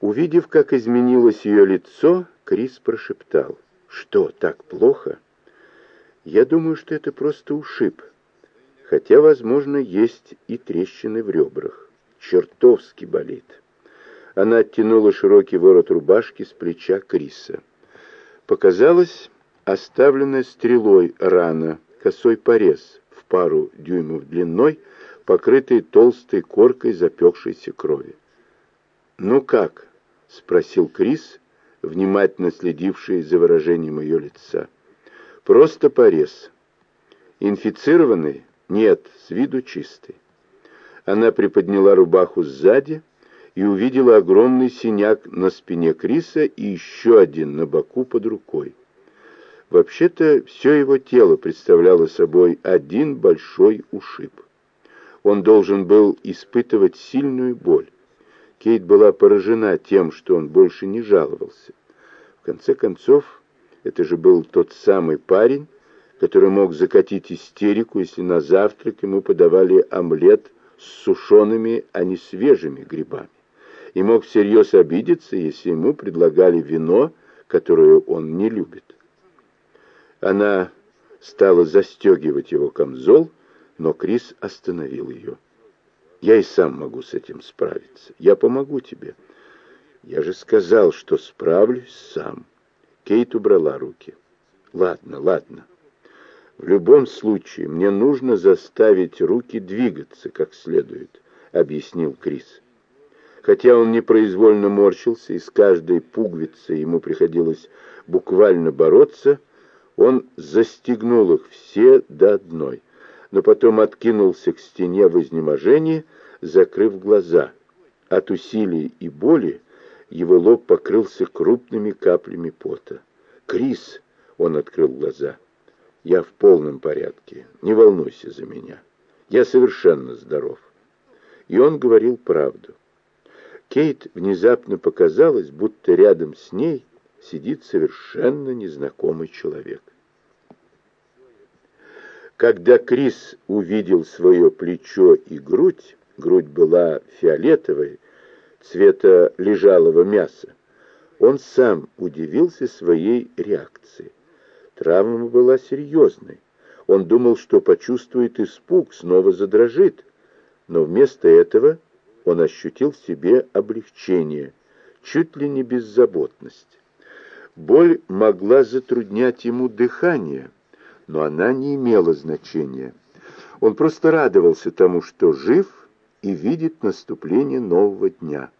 Увидев, как изменилось ее лицо, Крис прошептал. «Что, так плохо?» «Я думаю, что это просто ушиб. Хотя, возможно, есть и трещины в ребрах. Чертовски болит». Она оттянула широкий ворот рубашки с плеча Криса. Показалось оставленная стрелой рана, косой порез в пару дюймов длиной, покрытый толстой коркой запекшейся крови. «Ну как?» — спросил Крис, внимательно следивший за выражением ее лица. «Просто порез. Инфицированный? Нет, с виду чистый». Она приподняла рубаху сзади и увидела огромный синяк на спине Криса и еще один на боку под рукой. Вообще-то все его тело представляло собой один большой ушиб. Он должен был испытывать сильную боль. Кейт была поражена тем, что он больше не жаловался. В конце концов, это же был тот самый парень, который мог закатить истерику, если на завтрак ему подавали омлет с сушеными, а не свежими грибами, и мог всерьез обидеться, если ему предлагали вино, которое он не любит. Она стала застегивать его камзол, но Крис остановил ее. «Я и сам могу с этим справиться. Я помогу тебе». «Я же сказал, что справлюсь сам». Кейт убрала руки. «Ладно, ладно. В любом случае, мне нужно заставить руки двигаться как следует», — объяснил Крис. Хотя он непроизвольно морщился, и с каждой пуговицей ему приходилось буквально бороться, он застегнул их все до одной — но потом откинулся к стене в изнеможении, закрыв глаза. От усилий и боли его лоб покрылся крупными каплями пота. «Крис!» — он открыл глаза. «Я в полном порядке. Не волнуйся за меня. Я совершенно здоров». И он говорил правду. Кейт внезапно показалось, будто рядом с ней сидит совершенно незнакомый человек. Когда Крис увидел свое плечо и грудь, грудь была фиолетовой, цвета лежалого мяса, он сам удивился своей реакции. Травма была серьезной. Он думал, что почувствует испуг, снова задрожит. Но вместо этого он ощутил в себе облегчение, чуть ли не беззаботность. Боль могла затруднять ему дыхание, но она не имела значения. Он просто радовался тому, что жив и видит наступление нового дня.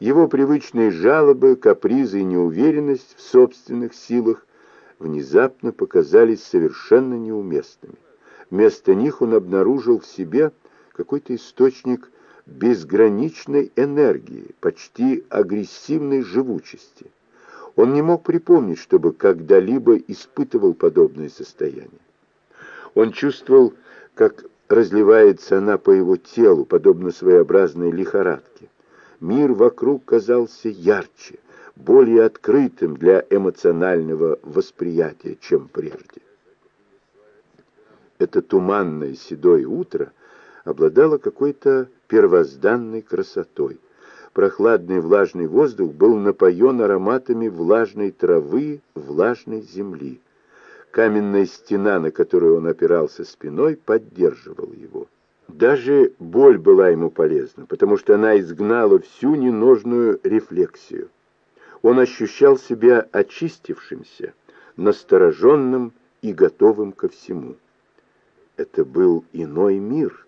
Его привычные жалобы, капризы и неуверенность в собственных силах внезапно показались совершенно неуместными. Вместо них он обнаружил в себе какой-то источник безграничной энергии, почти агрессивной живучести. Он не мог припомнить, чтобы когда-либо испытывал подобное состояние. Он чувствовал, как разливается она по его телу, подобно своеобразной лихорадке. Мир вокруг казался ярче, более открытым для эмоционального восприятия, чем прежде. Это туманное седое утро обладало какой-то первозданной красотой, Прохладный влажный воздух был напоен ароматами влажной травы, влажной земли. Каменная стена, на которую он опирался спиной, поддерживала его. Даже боль была ему полезна, потому что она изгнала всю ненужную рефлексию. Он ощущал себя очистившимся, настороженным и готовым ко всему. Это был иной мир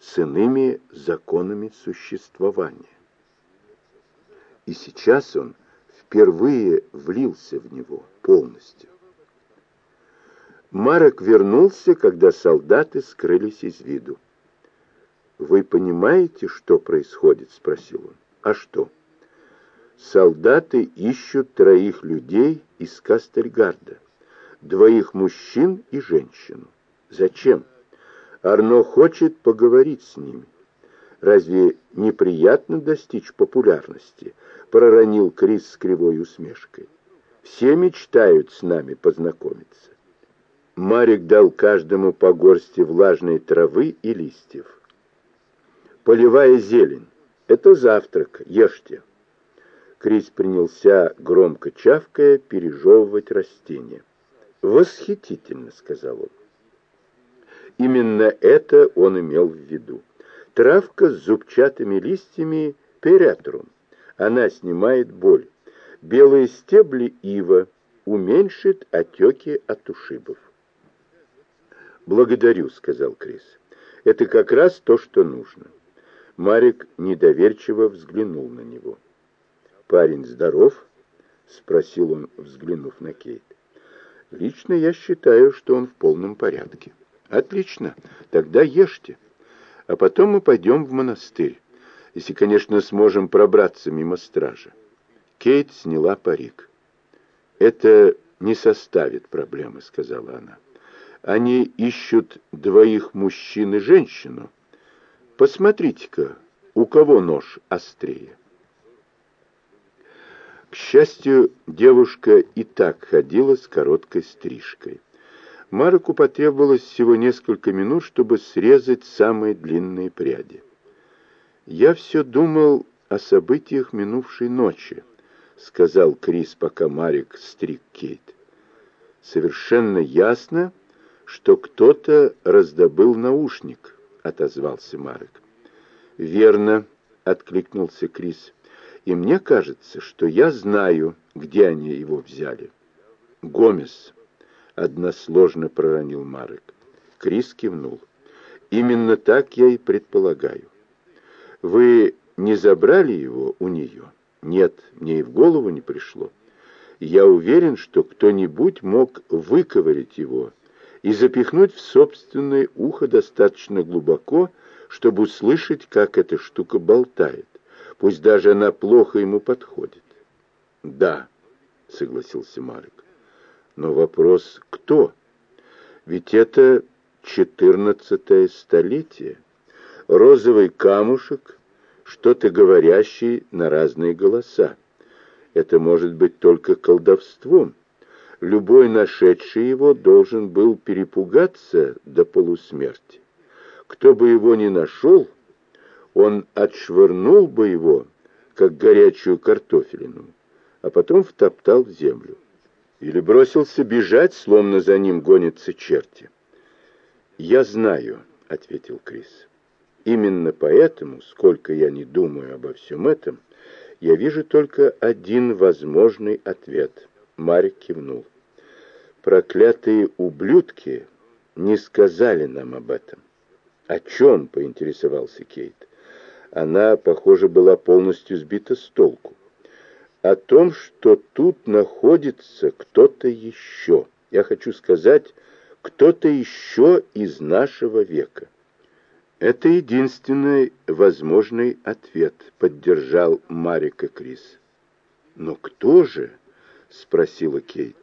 с иными законами существования и сейчас он впервые влился в него полностью. Марок вернулся, когда солдаты скрылись из виду. «Вы понимаете, что происходит?» — спросил он. «А что?» «Солдаты ищут троих людей из Кастельгарда, двоих мужчин и женщину. Зачем? Арно хочет поговорить с ними. Разве неприятно достичь популярности?» проронил Крис с кривой усмешкой. «Все мечтают с нами познакомиться». Марик дал каждому по горсти влажной травы и листьев. «Полевая зелень. Это завтрак. Ешьте». Крис принялся, громко чавкая, пережевывать растение. «Восхитительно», — сказал он. Именно это он имел в виду. Травка с зубчатыми листьями перетрум. Она снимает боль. Белые стебли ива уменьшит отеки от ушибов. «Благодарю», — сказал Крис. «Это как раз то, что нужно». Марик недоверчиво взглянул на него. «Парень здоров?» — спросил он, взглянув на Кейт. «Лично я считаю, что он в полном порядке». «Отлично, тогда ешьте. А потом мы пойдем в монастырь, если, конечно, сможем пробраться мимо стража». Кейт сняла парик. «Это не составит проблемы», — сказала она. «Они ищут двоих мужчин и женщину. Посмотрите-ка, у кого нож острее». К счастью, девушка и так ходила с короткой стрижкой. Марку потребовалось всего несколько минут, чтобы срезать самые длинные пряди. «Я все думал о событиях минувшей ночи», — сказал Крис, пока Марик стриг Кейт. «Совершенно ясно, что кто-то раздобыл наушник», — отозвался Марик. «Верно», — откликнулся Крис и мне кажется, что я знаю, где они его взяли. Гомес, односложно проронил Марек. Крис кивнул. Именно так я и предполагаю. Вы не забрали его у нее? Нет, мне и в голову не пришло. Я уверен, что кто-нибудь мог выковырять его и запихнуть в собственное ухо достаточно глубоко, чтобы услышать, как эта штука болтает пусть даже она плохо ему подходит. Да, согласился Марик. Но вопрос кто? Ведь это четырнадцатое столетие. Розовый камушек, что-то говорящий на разные голоса. Это может быть только колдовством. Любой нашедший его должен был перепугаться до полусмерти. Кто бы его ни нашел, он отшвырнул бы его, как горячую картофелину, а потом втоптал в землю. Или бросился бежать, словно за ним гонятся черти. «Я знаю», — ответил Крис. «Именно поэтому, сколько я не думаю обо всем этом, я вижу только один возможный ответ». Марик кивнул. «Проклятые ублюдки не сказали нам об этом». «О чем?» — поинтересовался Кейт она, похоже, была полностью сбита с толку. О том, что тут находится кто-то еще. Я хочу сказать, кто-то еще из нашего века. Это единственный возможный ответ, поддержал Марика Крис. Но кто же? спросила Кейт.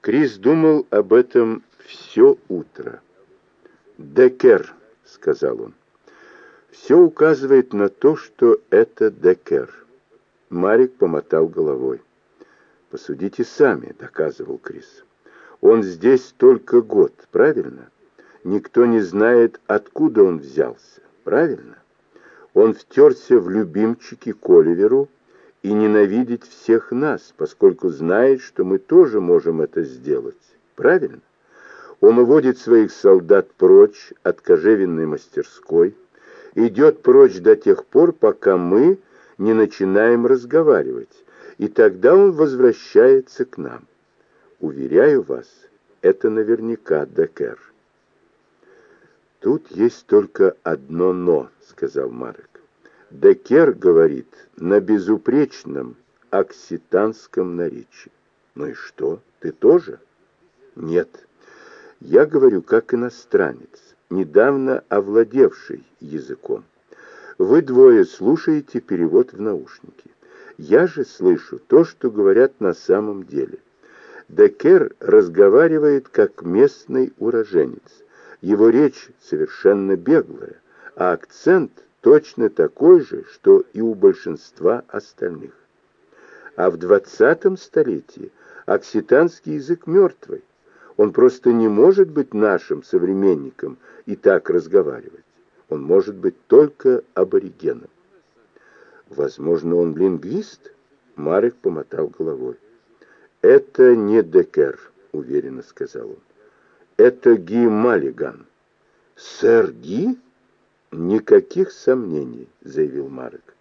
Крис думал об этом все утро. «Декер», — сказал он. Все указывает на то, что это Декер. Марик помотал головой. «Посудите сами», — доказывал Крис. «Он здесь только год, правильно? Никто не знает, откуда он взялся, правильно? Он втерся в любимчики Коливеру и ненавидеть всех нас, поскольку знает, что мы тоже можем это сделать, правильно? Он уводит своих солдат прочь от кожевенной мастерской, идет прочь до тех пор, пока мы не начинаем разговаривать, и тогда он возвращается к нам. Уверяю вас, это наверняка Декер. «Тут есть только одно «но», — сказал Марек. Декер говорит на безупречном окситанском наречии. Ну и что, ты тоже? Нет, я говорю как иностранец недавно овладевший языком. Вы двое слушаете перевод в наушники. Я же слышу то, что говорят на самом деле. Декер разговаривает как местный уроженец. Его речь совершенно беглая, а акцент точно такой же, что и у большинства остальных. А в двадцатом столетии окситанский язык мертвый. Он просто не может быть нашим современником и так разговаривать. Он может быть только аборигеном. Возможно, он лингвист? Марек помотал головой. «Это не Декер», — уверенно сказал он. «Это Ги Маллиган». «Сэр Ги?» «Никаких сомнений», — заявил Марек.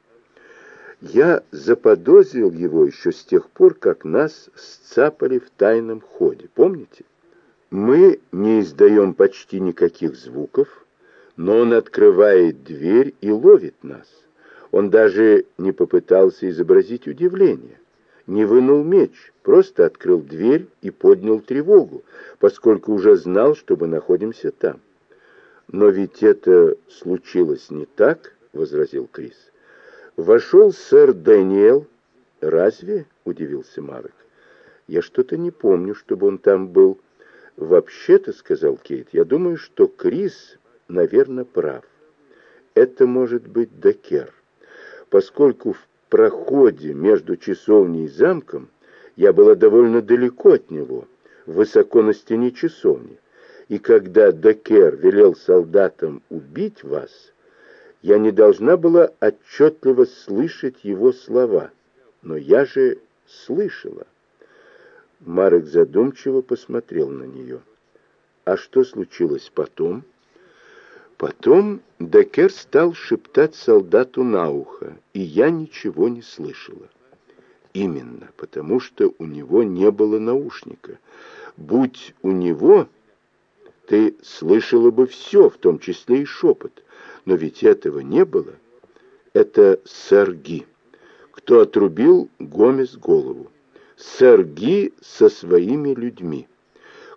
«Я заподозрил его еще с тех пор, как нас сцапали в тайном ходе. Помните? Мы не издаем почти никаких звуков, но он открывает дверь и ловит нас. Он даже не попытался изобразить удивление, не вынул меч, просто открыл дверь и поднял тревогу, поскольку уже знал, что мы находимся там. «Но ведь это случилось не так», — возразил Крис. «Вошел сэр Дэниел». «Разве?» — удивился Марек. «Я что-то не помню, чтобы он там был». «Вообще-то», — сказал Кейт, — «я думаю, что Крис, наверное, прав. Это может быть Декер, поскольку в проходе между часовней и замком я была довольно далеко от него, высоко на стене часовни. И когда Декер велел солдатам убить вас, я не должна была отчетливо слышать его слова, но я же слышала. Марек задумчиво посмотрел на нее. А что случилось потом? Потом Декер стал шептать солдату на ухо, и я ничего не слышала. Именно потому, что у него не было наушника. Будь у него ты слышала бы все, в том числе и шепот. Но ведь этого не было. Это сэр Ги. Кто отрубил Гомес голову? Сэр Ги со своими людьми.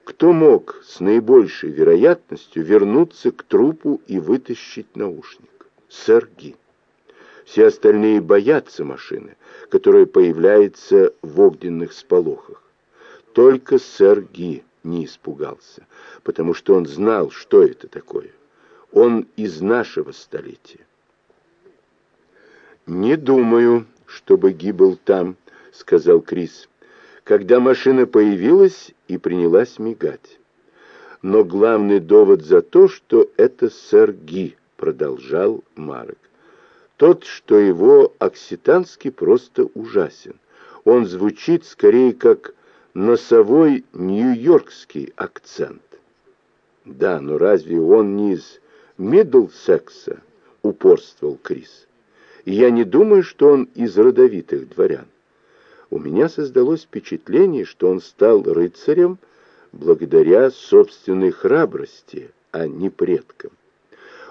Кто мог с наибольшей вероятностью вернуться к трупу и вытащить наушник? Сэр Ги. Все остальные боятся машины, которая появляется в огненных сполохах. Только сэр Ги не испугался, потому что он знал, что это такое. Он из нашего столетия. «Не думаю, чтобы Ги был там», — сказал Крис, когда машина появилась и принялась мигать. «Но главный довод за то, что это сэр Ги», — продолжал Марек. «Тот, что его окситанский просто ужасен. Он звучит скорее как носовой нью-йоркский акцент. Да, но разве он не из Миддлсекса, упорствовал Крис. Я не думаю, что он из родовитых дворян. У меня создалось впечатление, что он стал рыцарем благодаря собственной храбрости, а не предкам.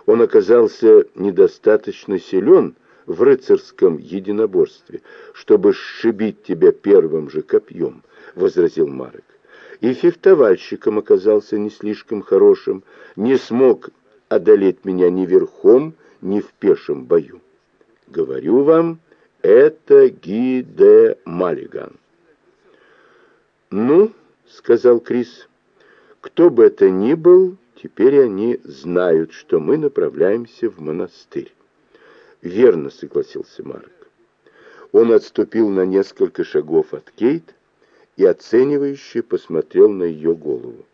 Он оказался недостаточно силен в рыцарском единоборстве, чтобы сшибить тебя первым же копьем, — возразил Марек. И фехтовальщиком оказался не слишком хорошим, не смог одолеть меня ни верхом, ни в пешем бою. Говорю вам, это Ги де Маллиган. «Ну, — сказал Крис, — кто бы это ни был, теперь они знают, что мы направляемся в монастырь». «Верно», — согласился Марк. Он отступил на несколько шагов от Кейт, и оценивающе посмотрел на ее голову.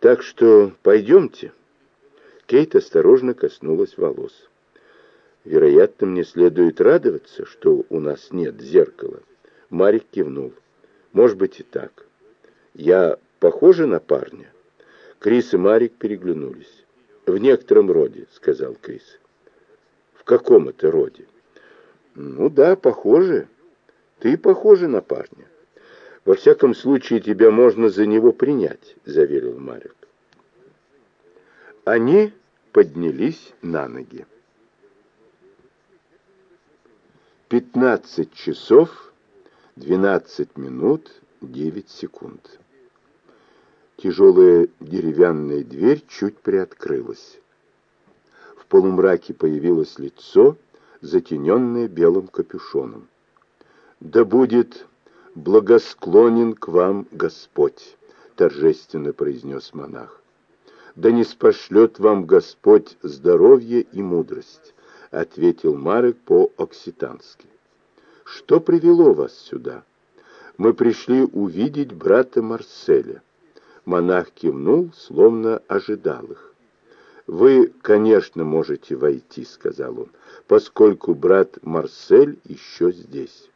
«Так что пойдемте». Кейт осторожно коснулась волос. «Вероятно, мне следует радоваться, что у нас нет зеркала». Марик кивнул. «Может быть и так. Я похожа на парня?» Крис и Марик переглянулись. «В некотором роде», — сказал Крис. «В каком это роде?» «Ну да, похоже. Ты похожа на парня». «Во всяком случае, тебя можно за него принять», — заверил Марик. Они поднялись на ноги. Пятнадцать часов, двенадцать минут, девять секунд. Тяжелая деревянная дверь чуть приоткрылась. В полумраке появилось лицо, затененное белым капюшоном. «Да будет «Благосклонен к вам Господь», — торжественно произнес монах. «Да не спошлет вам Господь здоровье и мудрость», — ответил Марек по-окситански. «Что привело вас сюда?» «Мы пришли увидеть брата Марселя». Монах кивнул, словно ожидал их. «Вы, конечно, можете войти», — сказал он, «поскольку брат Марсель еще здесь».